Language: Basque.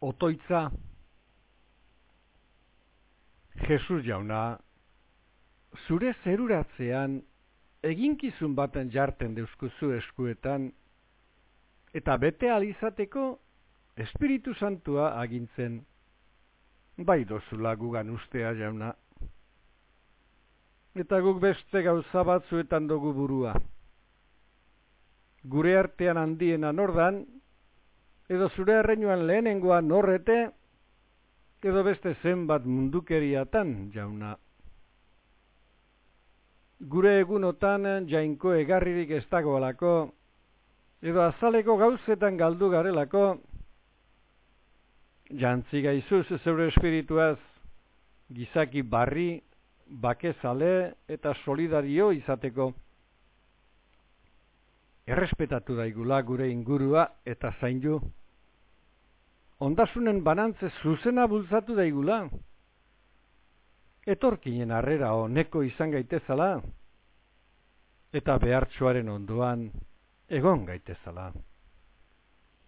otoitza. Jesus jauna zure zeruratzean eginkizun baten jarten deuskuzu eskuetan eta bete alizateko Espiritu Santua agintzen. Bai dozula gugan ustea jauna. Eta guk beste gauza batzuetan dugu burua. Gure artean handiena nordan edo zure arreinuan lehenengoa norrete, edo beste zenbat mundukeriatan jauna. Gure egunotan jainko egarririk ez dagoelako, edo azaleko gauzetan galdu garelako, jantzi gaizuz zeure espirituaz, gizaki barri, bakezale eta solidario izateko errespetatu daigula gure ingurua eta zaindu. Ondasunen banantze zuzena bultzatu daigula. Etorkinen harrera honeko izan gaitezala. Eta behartsuaren ondoan egon gaitezala.